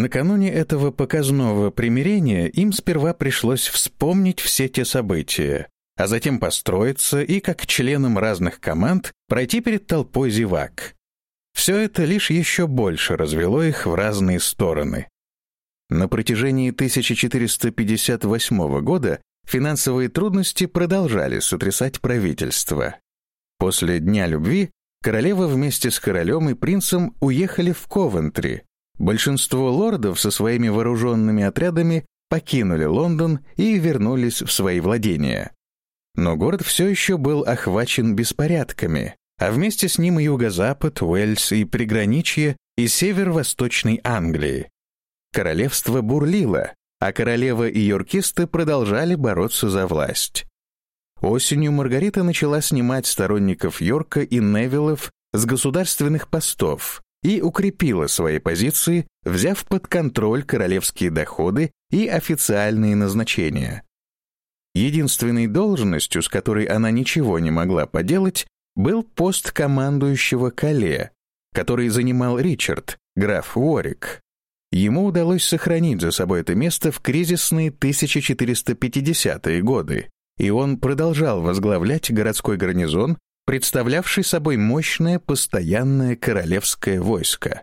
Накануне этого показного примирения им сперва пришлось вспомнить все те события, а затем построиться и, как членам разных команд, пройти перед толпой зевак. Все это лишь еще больше развело их в разные стороны. На протяжении 1458 года финансовые трудности продолжали сотрясать правительство. После Дня любви королева вместе с королем и принцем уехали в Ковентри. Большинство лордов со своими вооруженными отрядами покинули Лондон и вернулись в свои владения. Но город все еще был охвачен беспорядками, а вместе с ним и юго-запад, Уэльс и приграничье, и север-восточной Англии. Королевство бурлило, а королева и йоркисты продолжали бороться за власть. Осенью Маргарита начала снимать сторонников Йорка и Невиллов с государственных постов и укрепила свои позиции, взяв под контроль королевские доходы и официальные назначения. Единственной должностью, с которой она ничего не могла поделать, был пост командующего Кале, который занимал Ричард, граф Уорик. Ему удалось сохранить за собой это место в кризисные 1450-е годы, и он продолжал возглавлять городской гарнизон, представлявший собой мощное постоянное королевское войско.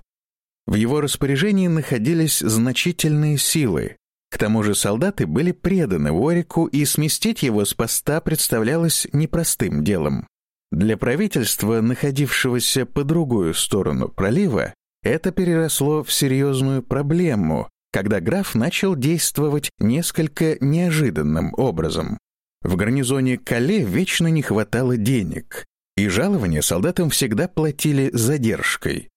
В его распоряжении находились значительные силы. К тому же солдаты были преданы Уорику, и сместить его с поста представлялось непростым делом. Для правительства, находившегося по другую сторону пролива, это переросло в серьезную проблему, когда граф начал действовать несколько неожиданным образом. В гарнизоне Кале вечно не хватало денег, и жалования солдатам всегда платили задержкой.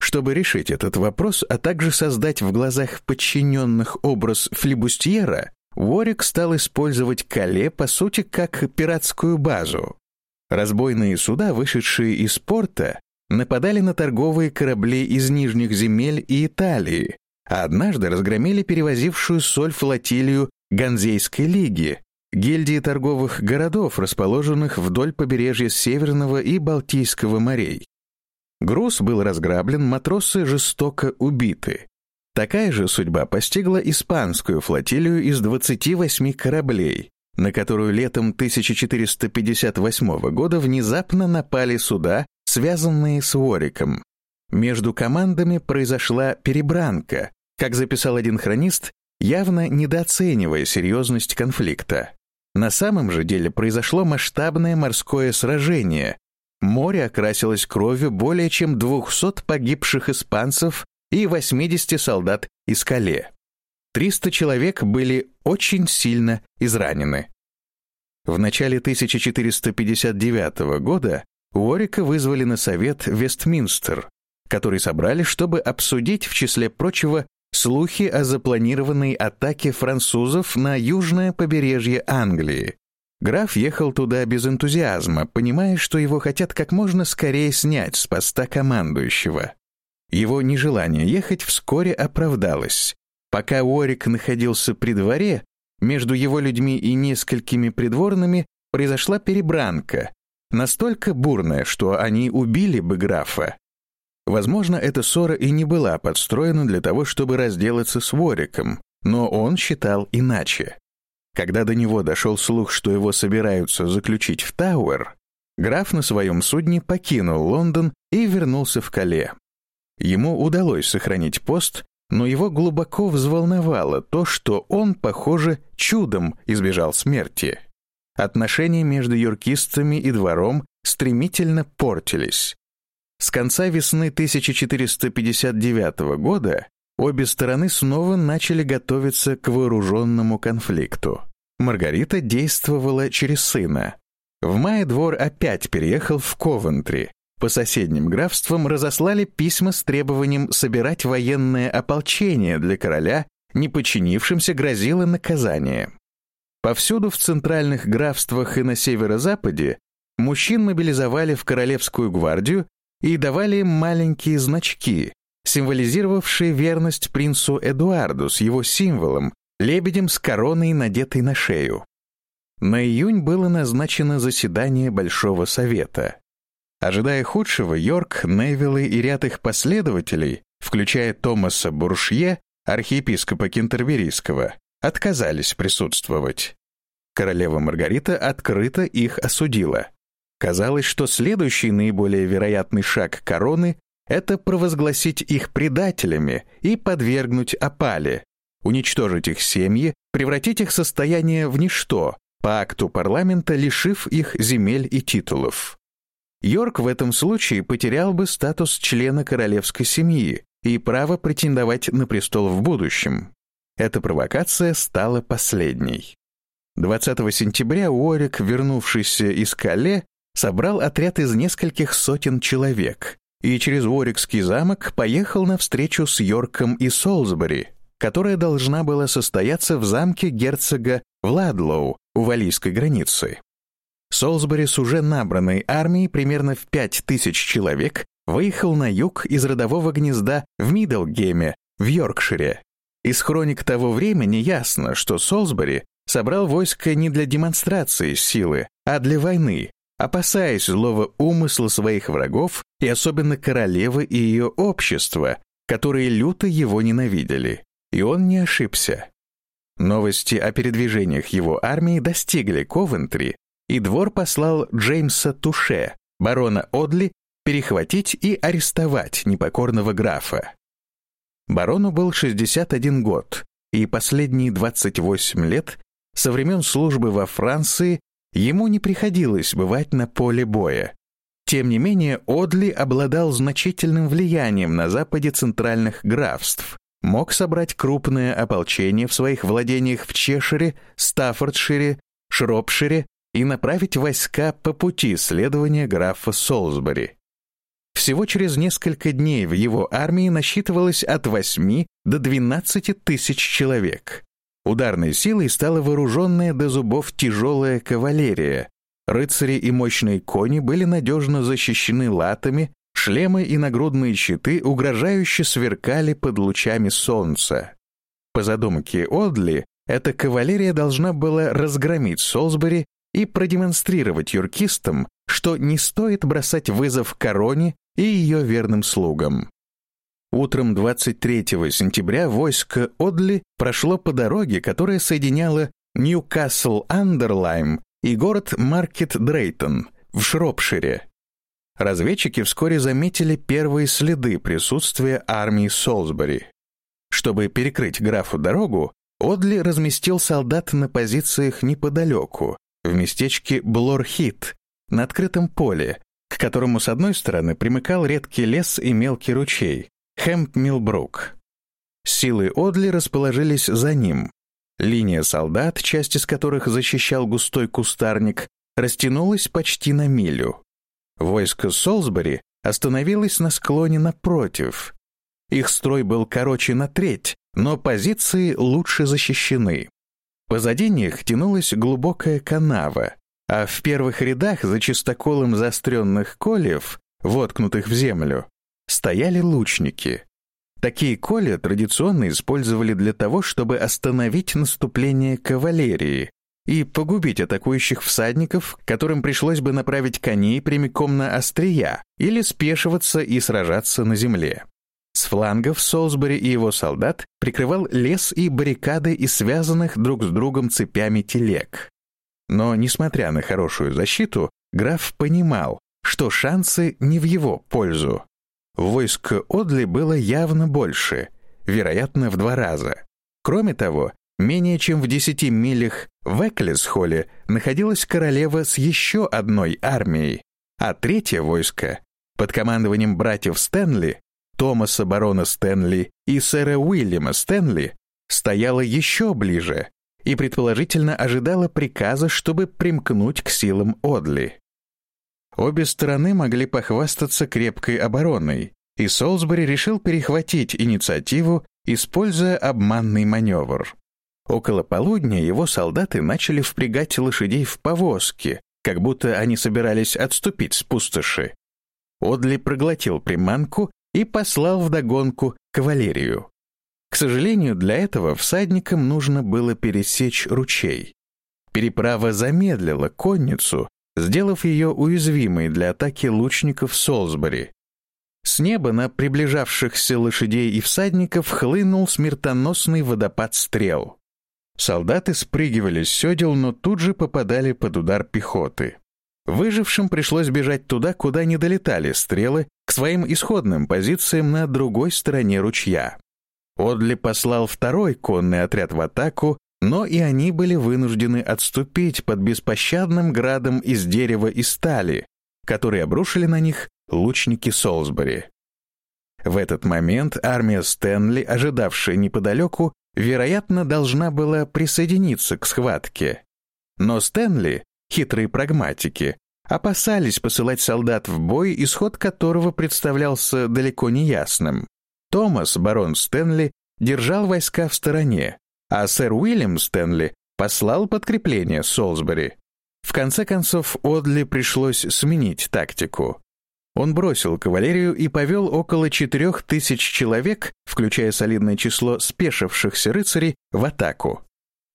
Чтобы решить этот вопрос, а также создать в глазах подчиненных образ флибустьера, Уорик стал использовать Кале, по сути, как пиратскую базу. Разбойные суда, вышедшие из порта, нападали на торговые корабли из Нижних земель и Италии, а однажды разгромили перевозившую соль флотилию Ганзейской лиги, гильдии торговых городов, расположенных вдоль побережья Северного и Балтийского морей. Груз был разграблен, матросы жестоко убиты. Такая же судьба постигла испанскую флотилию из 28 кораблей, на которую летом 1458 года внезапно напали суда связанные с Вориком. Между командами произошла перебранка, как записал один хронист, явно недооценивая серьезность конфликта. На самом же деле произошло масштабное морское сражение. Море окрасилось кровью более чем 200 погибших испанцев и 80 солдат из Кале. 300 человек были очень сильно изранены. В начале 1459 года Уорика вызвали на совет Вестминстер, который собрали, чтобы обсудить, в числе прочего, слухи о запланированной атаке французов на южное побережье Англии. Граф ехал туда без энтузиазма, понимая, что его хотят как можно скорее снять с поста командующего. Его нежелание ехать вскоре оправдалось. Пока Уорик находился при дворе, между его людьми и несколькими придворными произошла перебранка, настолько бурная, что они убили бы графа. Возможно, эта ссора и не была подстроена для того, чтобы разделаться с Вориком, но он считал иначе. Когда до него дошел слух, что его собираются заключить в Тауэр, граф на своем судне покинул Лондон и вернулся в Кале. Ему удалось сохранить пост, но его глубоко взволновало то, что он, похоже, чудом избежал смерти. Отношения между юркистами и двором стремительно портились. С конца весны 1459 года обе стороны снова начали готовиться к вооруженному конфликту. Маргарита действовала через сына. В мае двор опять переехал в Ковентри. По соседним графствам разослали письма с требованием собирать военное ополчение для короля, не подчинившимся грозило наказание. Повсюду в центральных графствах и на северо-западе мужчин мобилизовали в Королевскую гвардию и давали им маленькие значки, символизировавшие верность принцу Эдуарду с его символом, лебедем с короной, надетой на шею. На июнь было назначено заседание Большого Совета. Ожидая худшего, Йорк, Невиллы и ряд их последователей, включая Томаса Буршье, архиепископа Кентерберийского, отказались присутствовать. Королева Маргарита открыто их осудила. Казалось, что следующий наиболее вероятный шаг короны — это провозгласить их предателями и подвергнуть опале, уничтожить их семьи, превратить их состояние в ничто, по акту парламента лишив их земель и титулов. Йорк в этом случае потерял бы статус члена королевской семьи и право претендовать на престол в будущем. Эта провокация стала последней. 20 сентября Уорик, вернувшийся из Кале, собрал отряд из нескольких сотен человек и через Уорикский замок поехал на встречу с Йорком и Солсбери, которая должна была состояться в замке герцога Владлоу у валийской границы. Солсбери с уже набранной армией примерно в пять тысяч человек выехал на юг из родового гнезда в Миддлгеме, в Йоркшире. Из хроник того времени ясно, что Солсбери собрал войско не для демонстрации силы, а для войны, опасаясь злого умысла своих врагов и особенно королевы и ее общества, которые люто его ненавидели. И он не ошибся. Новости о передвижениях его армии достигли Ковентри, и двор послал Джеймса Туше, барона Одли, перехватить и арестовать непокорного графа. Барону был 61 год, и последние 28 лет со времен службы во Франции ему не приходилось бывать на поле боя. Тем не менее, Одли обладал значительным влиянием на западе центральных графств, мог собрать крупное ополчение в своих владениях в Чешире, Стаффордшире, Шропшире и направить войска по пути следования графа Солсбери. Всего через несколько дней в его армии насчитывалось от 8 до 12 тысяч человек. Ударной силой стала вооруженная до зубов тяжелая кавалерия. Рыцари и мощные кони были надежно защищены латами, шлемы и нагрудные щиты угрожающе сверкали под лучами солнца. По задумке Одли, эта кавалерия должна была разгромить Солсбери и продемонстрировать юркистам, что не стоит бросать вызов короне и ее верным слугам. Утром 23 сентября войско Одли прошло по дороге, которая соединяла Ньюкасл-Андерлайм и город Маркет-Дрейтон в Шропшире. Разведчики вскоре заметили первые следы присутствия армии Солсбери. Чтобы перекрыть графу дорогу, Одли разместил солдат на позициях неподалеку, в местечке Блорхит, на открытом поле, к которому с одной стороны примыкал редкий лес и мелкий ручей, Хэмп-Милбрук. Силы Одли расположились за ним. Линия солдат, часть из которых защищал густой кустарник, растянулась почти на милю. Войско Солсбери остановилось на склоне напротив. Их строй был короче на треть, но позиции лучше защищены. Позади них тянулась глубокая канава, а в первых рядах за чистоколом заостренных кольев, воткнутых в землю, стояли лучники. Такие коля традиционно использовали для того, чтобы остановить наступление кавалерии и погубить атакующих всадников, которым пришлось бы направить коней прямиком на острия или спешиваться и сражаться на земле. С флангов Солсбери и его солдат прикрывал лес и баррикады из связанных друг с другом цепями телег. Но, несмотря на хорошую защиту, граф понимал, что шансы не в его пользу. Войск Одли было явно больше, вероятно, в два раза. Кроме того, менее чем в десяти милях в Эклисхолле находилась королева с еще одной армией, а третье войско под командованием братьев Стэнли, Томаса барона Стэнли и сэра Уильяма Стэнли стояло еще ближе и предположительно ожидало приказа, чтобы примкнуть к силам Одли. Обе стороны могли похвастаться крепкой обороной, и Солсбери решил перехватить инициативу, используя обманный маневр. Около полудня его солдаты начали впрягать лошадей в повозки, как будто они собирались отступить с пустоши. Одли проглотил приманку и послал вдогонку кавалерию. К сожалению, для этого всадникам нужно было пересечь ручей. Переправа замедлила конницу, сделав ее уязвимой для атаки лучников Солсбери. С неба на приближавшихся лошадей и всадников хлынул смертоносный водопад стрел. Солдаты спрыгивали с седел, но тут же попадали под удар пехоты. Выжившим пришлось бежать туда, куда не долетали стрелы, к своим исходным позициям на другой стороне ручья. Одли послал второй конный отряд в атаку, но и они были вынуждены отступить под беспощадным градом из дерева и стали, который обрушили на них лучники Солсбери. В этот момент армия Стэнли, ожидавшая неподалеку, вероятно, должна была присоединиться к схватке. Но Стэнли, хитрые прагматики, опасались посылать солдат в бой, исход которого представлялся далеко не ясным. Томас, барон Стэнли, держал войска в стороне, а сэр Уильям Стэнли послал подкрепление Солсбери. В конце концов, Одли пришлось сменить тактику. Он бросил кавалерию и повел около четырех тысяч человек, включая солидное число спешившихся рыцарей, в атаку.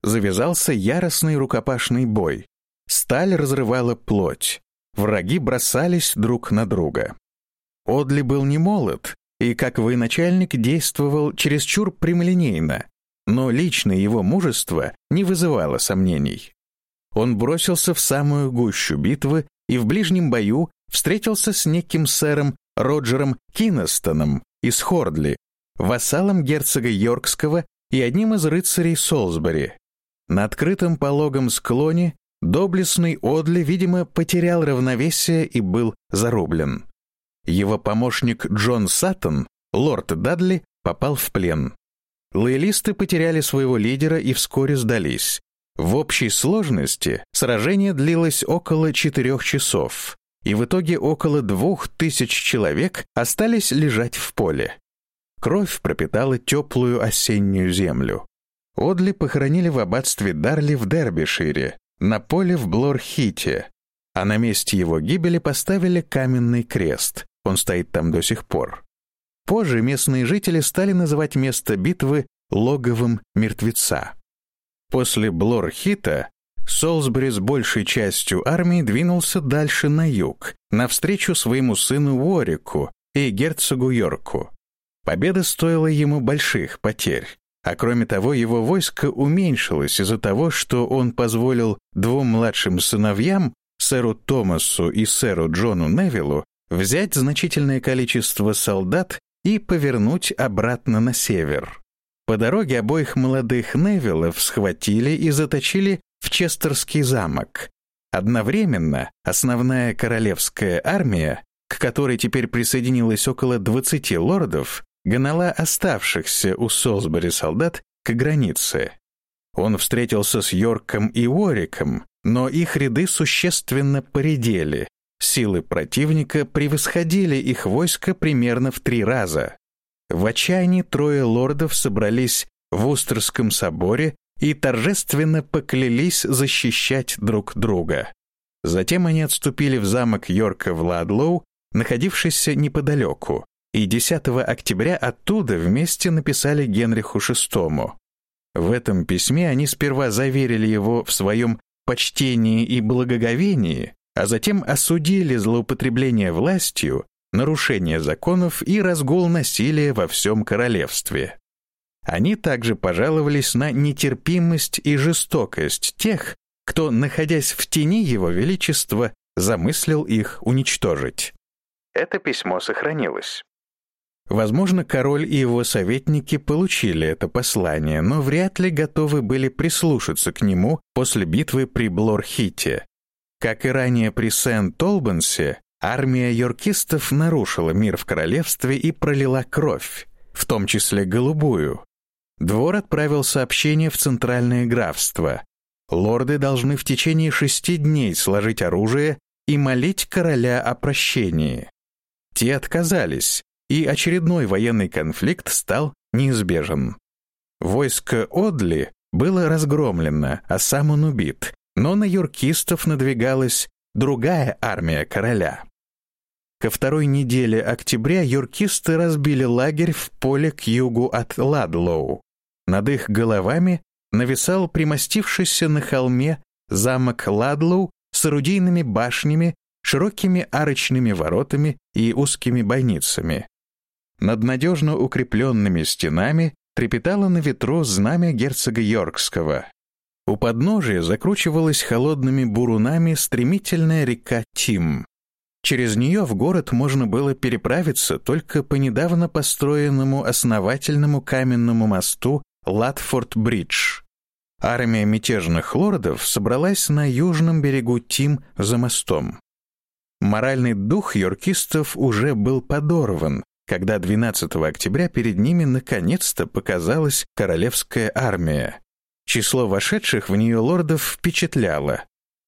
Завязался яростный рукопашный бой. Сталь разрывала плоть. Враги бросались друг на друга. Одли был не молод, и, как военачальник, действовал чересчур прямолинейно, но личное его мужество не вызывало сомнений. Он бросился в самую гущу битвы и в ближнем бою встретился с неким сэром Роджером Кинестоном из Хордли, вассалом герцога Йоркского и одним из рыцарей Солсбери. На открытом пологом склоне доблестный Одли, видимо, потерял равновесие и был зарублен. Его помощник Джон Саттон, лорд Дадли, попал в плен. Лоялисты потеряли своего лидера и вскоре сдались. В общей сложности сражение длилось около четырех часов, и в итоге около двух тысяч человек остались лежать в поле. Кровь пропитала теплую осеннюю землю. Одли похоронили в аббатстве Дарли в Дербишире, на поле в Блорхите, а на месте его гибели поставили каменный крест, он стоит там до сих пор. Позже местные жители стали называть место битвы логовым мертвеца. После Блорхита Солсбери с большей частью армии двинулся дальше на юг, навстречу своему сыну Уорику и герцогу Йорку. Победа стоила ему больших потерь, а кроме того его войско уменьшилось из-за того, что он позволил двум младшим сыновьям, сэру Томасу и сэру Джону Невиллу, взять значительное количество солдат и повернуть обратно на север. По дороге обоих молодых Невиллов схватили и заточили в Честерский замок. Одновременно основная королевская армия, к которой теперь присоединилось около 20 лордов, гнала оставшихся у Солсбери солдат к границе. Он встретился с Йорком и Уориком, но их ряды существенно поредели. Силы противника превосходили их войско примерно в три раза. В отчаянии трое лордов собрались в Устерском соборе и торжественно поклялись защищать друг друга. Затем они отступили в замок Йорка в Ладлоу, находившийся неподалеку, и 10 октября оттуда вместе написали Генриху VI. В этом письме они сперва заверили его в своем почтении и благоговении, а затем осудили злоупотребление властью, нарушение законов и разгул насилия во всем королевстве. Они также пожаловались на нетерпимость и жестокость тех, кто, находясь в тени Его Величества, замыслил их уничтожить. Это письмо сохранилось. Возможно, король и его советники получили это послание, но вряд ли готовы были прислушаться к нему после битвы при Блорхите. Как и ранее при Сент-Олбансе, армия йоркистов нарушила мир в королевстве и пролила кровь, в том числе голубую, Двор отправил сообщение в Центральное графство. Лорды должны в течение шести дней сложить оружие и молить короля о прощении. Те отказались, и очередной военный конфликт стал неизбежен. Войско Одли было разгромлено, а сам он убит, но на юркистов надвигалась другая армия короля. Ко второй неделе октября юркисты разбили лагерь в поле к югу от Ладлоу. Над их головами нависал примостившийся на холме замок Ладлоу с орудийными башнями, широкими арочными воротами и узкими бойницами. Над надежно укрепленными стенами трепетало на ветру знамя герцога Йоркского. У подножия закручивалась холодными бурунами стремительная река Тим. Через нее в город можно было переправиться только по недавно построенному основательному каменному мосту Латфорд-Бридж. Армия мятежных лордов собралась на южном берегу Тим за мостом. Моральный дух йоркистов уже был подорван, когда 12 октября перед ними наконец-то показалась королевская армия. Число вошедших в нее лордов впечатляло.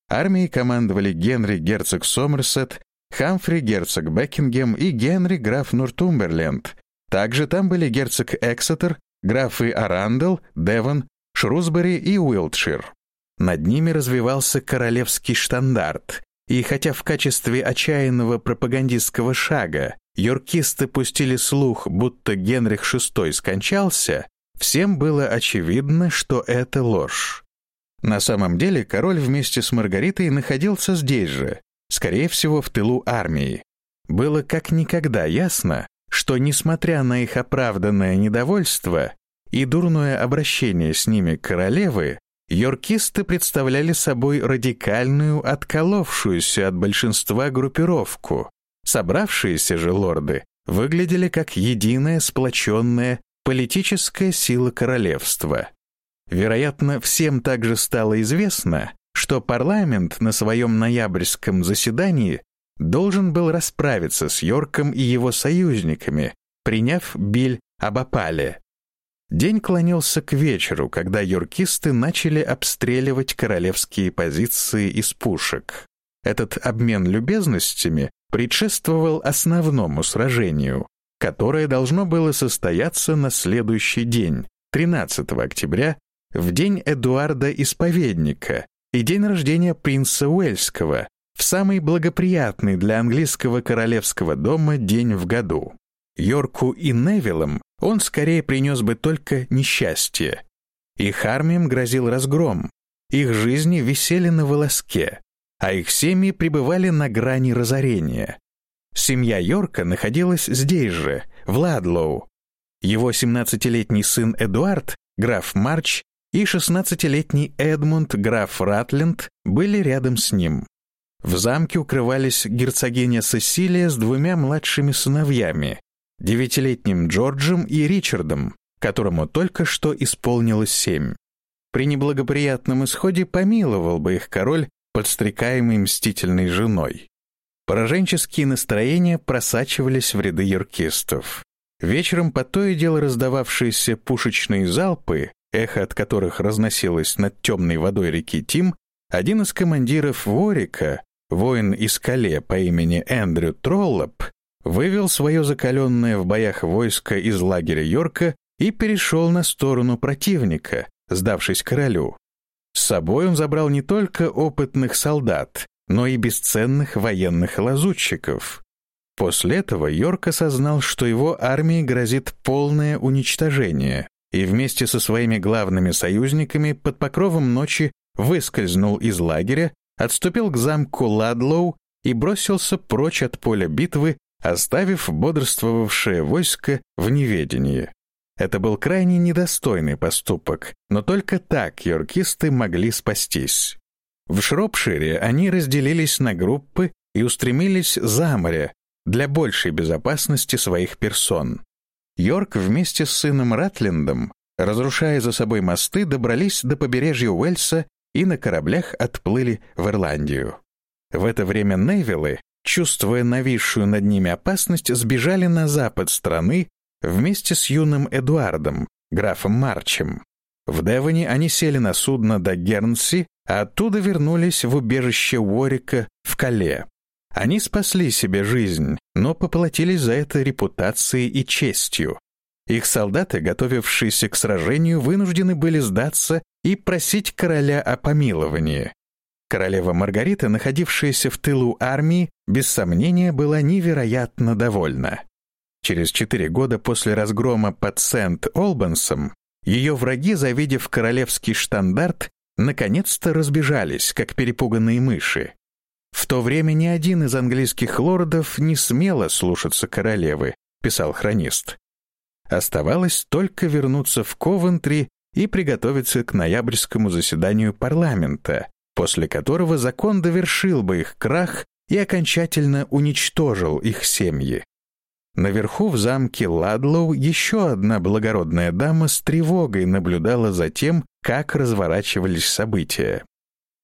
Армией командовали Генри герцог Сомерсет, Хамфри герцог Бекингем и Генри граф Нортумберленд. Также там были герцог Эксетер, графы Арандел, Девон, Шрусбери и Уилтшир. Над ними развивался королевский штандарт, и хотя в качестве отчаянного пропагандистского шага йоркисты пустили слух, будто Генрих VI скончался, всем было очевидно, что это ложь. На самом деле король вместе с Маргаритой находился здесь же, скорее всего, в тылу армии. Было как никогда ясно, что, несмотря на их оправданное недовольство, и дурное обращение с ними королевы, йоркисты представляли собой радикальную, отколовшуюся от большинства группировку. Собравшиеся же лорды выглядели как единая сплоченная политическая сила королевства. Вероятно, всем также стало известно, что парламент на своем ноябрьском заседании должен был расправиться с Йорком и его союзниками, приняв биль об опале. День клонился к вечеру, когда юркисты начали обстреливать королевские позиции из пушек. Этот обмен любезностями предшествовал основному сражению, которое должно было состояться на следующий день, 13 октября, в день Эдуарда Исповедника и день рождения принца Уэльского, в самый благоприятный для английского королевского дома день в году. Йорку и Невиллам он скорее принес бы только несчастье. Их армиям грозил разгром, их жизни висели на волоске, а их семьи пребывали на грани разорения. Семья Йорка находилась здесь же, в Ладлоу. Его 17-летний сын Эдуард, граф Марч, и 16-летний Эдмунд, граф Ратленд, были рядом с ним. В замке укрывались герцогиня Сесилия с двумя младшими сыновьями, девятилетним Джорджем и Ричардом, которому только что исполнилось семь. При неблагоприятном исходе помиловал бы их король, подстрекаемый мстительной женой. Пораженческие настроения просачивались в ряды юркистов. Вечером по то и дело раздававшиеся пушечные залпы, эхо от которых разносилось над темной водой реки Тим, один из командиров Ворика, воин из Кале по имени Эндрю Троллоп, вывел свое закаленное в боях войско из лагеря Йорка и перешел на сторону противника, сдавшись королю. С собой он забрал не только опытных солдат, но и бесценных военных лазутчиков. После этого Йорк осознал, что его армии грозит полное уничтожение, и вместе со своими главными союзниками под покровом ночи выскользнул из лагеря, отступил к замку Ладлоу и бросился прочь от поля битвы оставив бодрствовавшее войско в неведении. Это был крайне недостойный поступок, но только так йоркисты могли спастись. В Шропшире они разделились на группы и устремились за море для большей безопасности своих персон. Йорк вместе с сыном Ратлендом, разрушая за собой мосты, добрались до побережья Уэльса и на кораблях отплыли в Ирландию. В это время Невиллы чувствуя нависшую над ними опасность, сбежали на запад страны вместе с юным Эдуардом, графом Марчем. В Девоне они сели на судно до Гернси, оттуда вернулись в убежище Уорика в Кале. Они спасли себе жизнь, но поплатились за это репутацией и честью. Их солдаты, готовившиеся к сражению, вынуждены были сдаться и просить короля о помиловании. Королева Маргарита, находившаяся в тылу армии, без сомнения была невероятно довольна. Через четыре года после разгрома под Сент-Олбансом ее враги, завидев королевский штандарт, наконец-то разбежались, как перепуганные мыши. В то время ни один из английских лордов не смело слушаться королевы, писал хронист. Оставалось только вернуться в Ковентри и приготовиться к ноябрьскому заседанию парламента, после которого закон довершил бы их крах и окончательно уничтожил их семьи. Наверху в замке Ладлоу еще одна благородная дама с тревогой наблюдала за тем, как разворачивались события.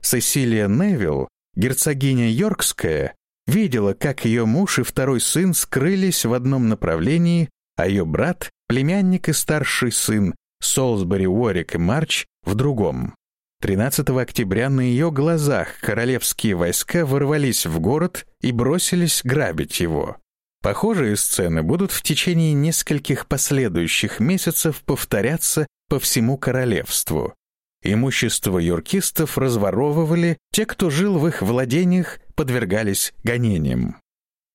Сесилия Невилл, герцогиня Йоркская, видела, как ее муж и второй сын скрылись в одном направлении, а ее брат, племянник и старший сын, Солсбери, Уорик и Марч, в другом. 13 октября на ее глазах королевские войска ворвались в город и бросились грабить его. Похожие сцены будут в течение нескольких последующих месяцев повторяться по всему королевству. Имущество юркистов разворовывали, те, кто жил в их владениях, подвергались гонениям.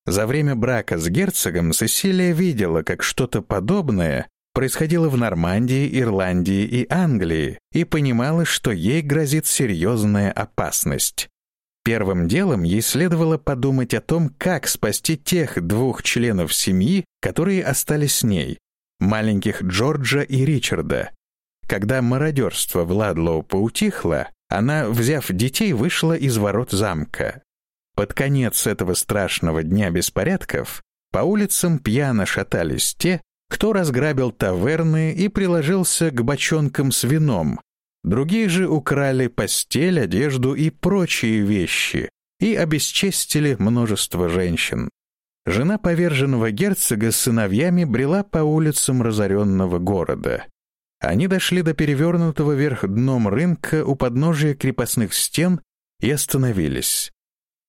За время брака с герцогом Сесилия видела, как что-то подобное происходило в Нормандии, Ирландии и Англии, и понимала, что ей грозит серьезная опасность. Первым делом ей следовало подумать о том, как спасти тех двух членов семьи, которые остались с ней, маленьких Джорджа и Ричарда. Когда мародерство в Ладлоу поутихло, она, взяв детей, вышла из ворот замка. Под конец этого страшного дня беспорядков по улицам пьяно шатались те, кто разграбил таверны и приложился к бочонкам с вином. Другие же украли постель, одежду и прочие вещи и обесчестили множество женщин. Жена поверженного герцога с сыновьями брела по улицам разоренного города. Они дошли до перевернутого вверх дном рынка у подножия крепостных стен и остановились.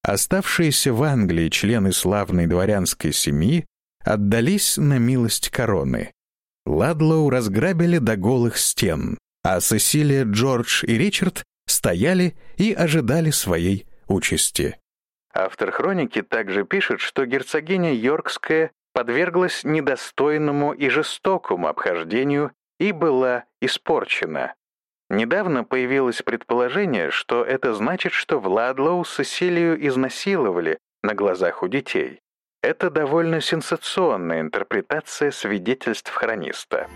Оставшиеся в Англии члены славной дворянской семьи отдались на милость короны. Ладлоу разграбили до голых стен, а Сесилия, Джордж и Ричард стояли и ожидали своей участи. Автор хроники также пишет, что герцогиня Йоркская подверглась недостойному и жестокому обхождению и была испорчена. Недавно появилось предположение, что это значит, что Владлоу Сесилию изнасиловали на глазах у детей. Это довольно сенсационная интерпретация свидетельств хрониста.